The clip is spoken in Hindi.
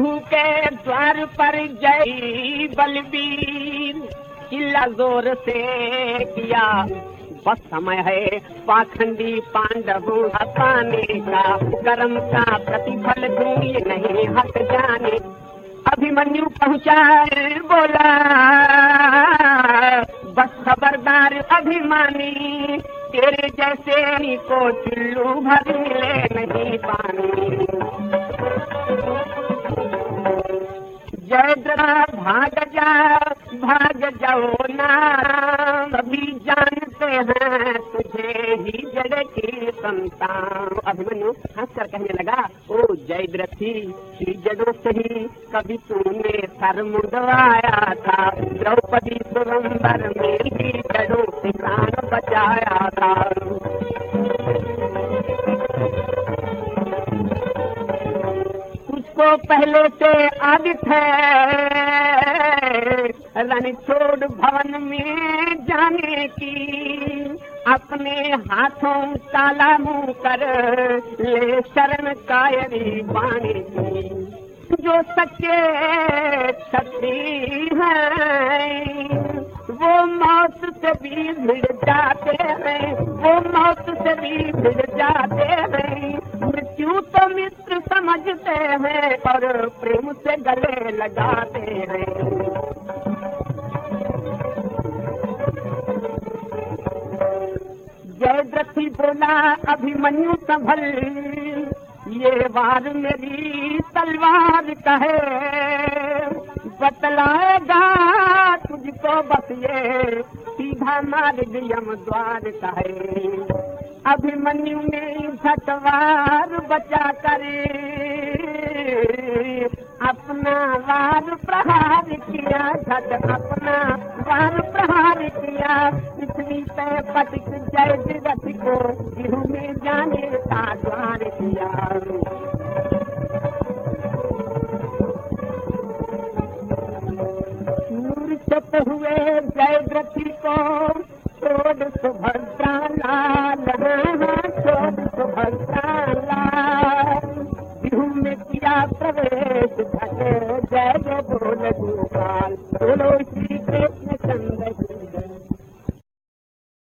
प्रभु के द्वार पर जय बलबीर चिल्ला ज़ोर से किया। बस समय है, पाखंडी पांडवों हटाने का। कर्म का प्रतिफल दूँ ये नहीं हट जाने। अभिमन्यु पहुँचा बोला, बस खबरदार अभिमानी, तेरे जैसे को चुल्लू भर मिले नहीं पानी। जय भाग जा भाग जाओ ना अभी जानते हैं तुझे ही जड़ की संतान। अभिमन्यु हंस कर कहने लगा, ओ जयद्रथी ही जड़ों से ही कभी तूने सर मुंडवाया था। द्रौपदी स्वयंवर में ही जड़ों से बचाया था। उसको पहले से आदित है। रणछोड़ भवन में जाने की अपने हाथों ताला मुँह कर ले शरण कायरी बाणी की। जो सच्चे क्षत्रि हैं, वो मौत से भी भिड़ जाते हैं, वो मौत से भी भिड़ जाते समझते हैं और प्रेम से गले लगाते हैं। जयद्रथी बोला अभिमन्यु संभल, ये वार मेरी तलवार कहे। बतलाएगा तुझको बस ये, सीधा मार्ग यम द्वार कहे। अभिमन्यु ने झटवार बचा करे। किया छत अपना बार प्रहार किया। इतनी तय पटिक जय दिवस को गेहूँ में जाने का द्वार किया। हुए जय द्रथी को Obrigado.